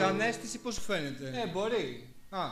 Σαν αίσθηση πώς φαίνεται; Ε, μπορεί. Α.